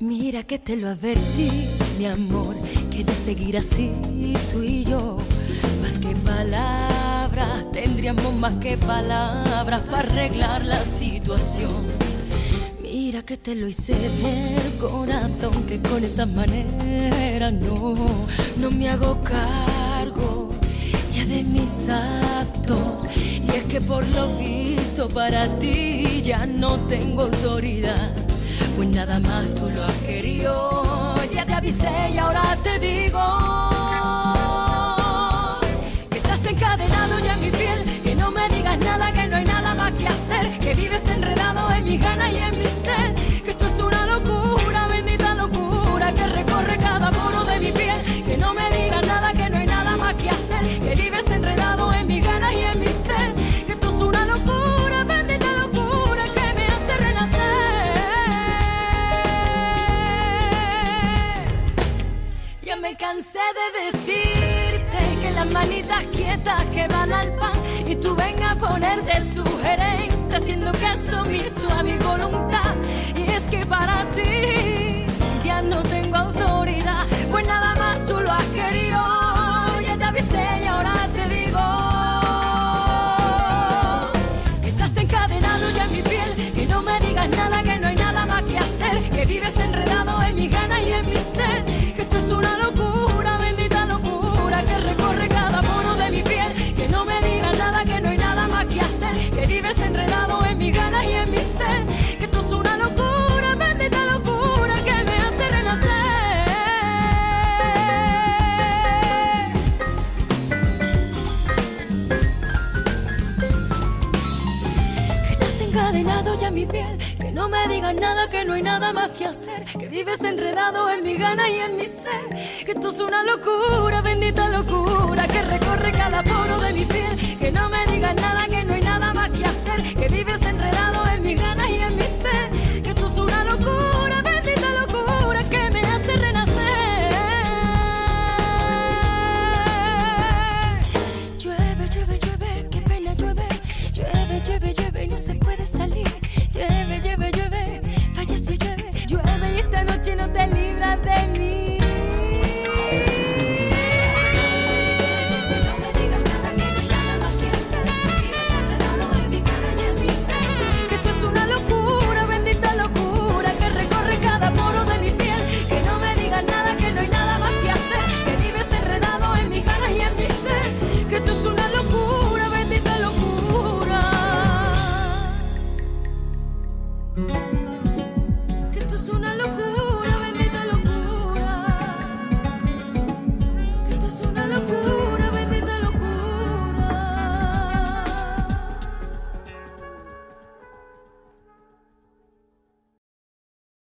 Mira que te lo advertí, mi amor, que de seguir así tú y yo, más que palabras, tendríamos más que palabras para arreglar la situación. Mira que te lo hice ver, corazón, que con esa manera no, no me hago cargo ya de mis actos. Y es que por lo visto para ti ya no tengo autoridad pues nada más tú lo has querido. Ya te avisé cansé de decirte que las manitas quietas que van al pan y tú vengas a poner de sugerente haciendo caso omiso a mi voluntad. Y es que para ti ya no tengo autoridad, pues nada más tú lo has querido. Ya te avisé y ahora te digo que estás encadenado ya en mi piel, que no me digas nada, que no hay nada más que hacer, que vives en mi piel, que no me digas nada, que no hay nada más que hacer, que vives enredado en mi gana y en mi ser, que esto es una locura, bendita locura, que recorre cada poro de mi piel, que no me digas nada, que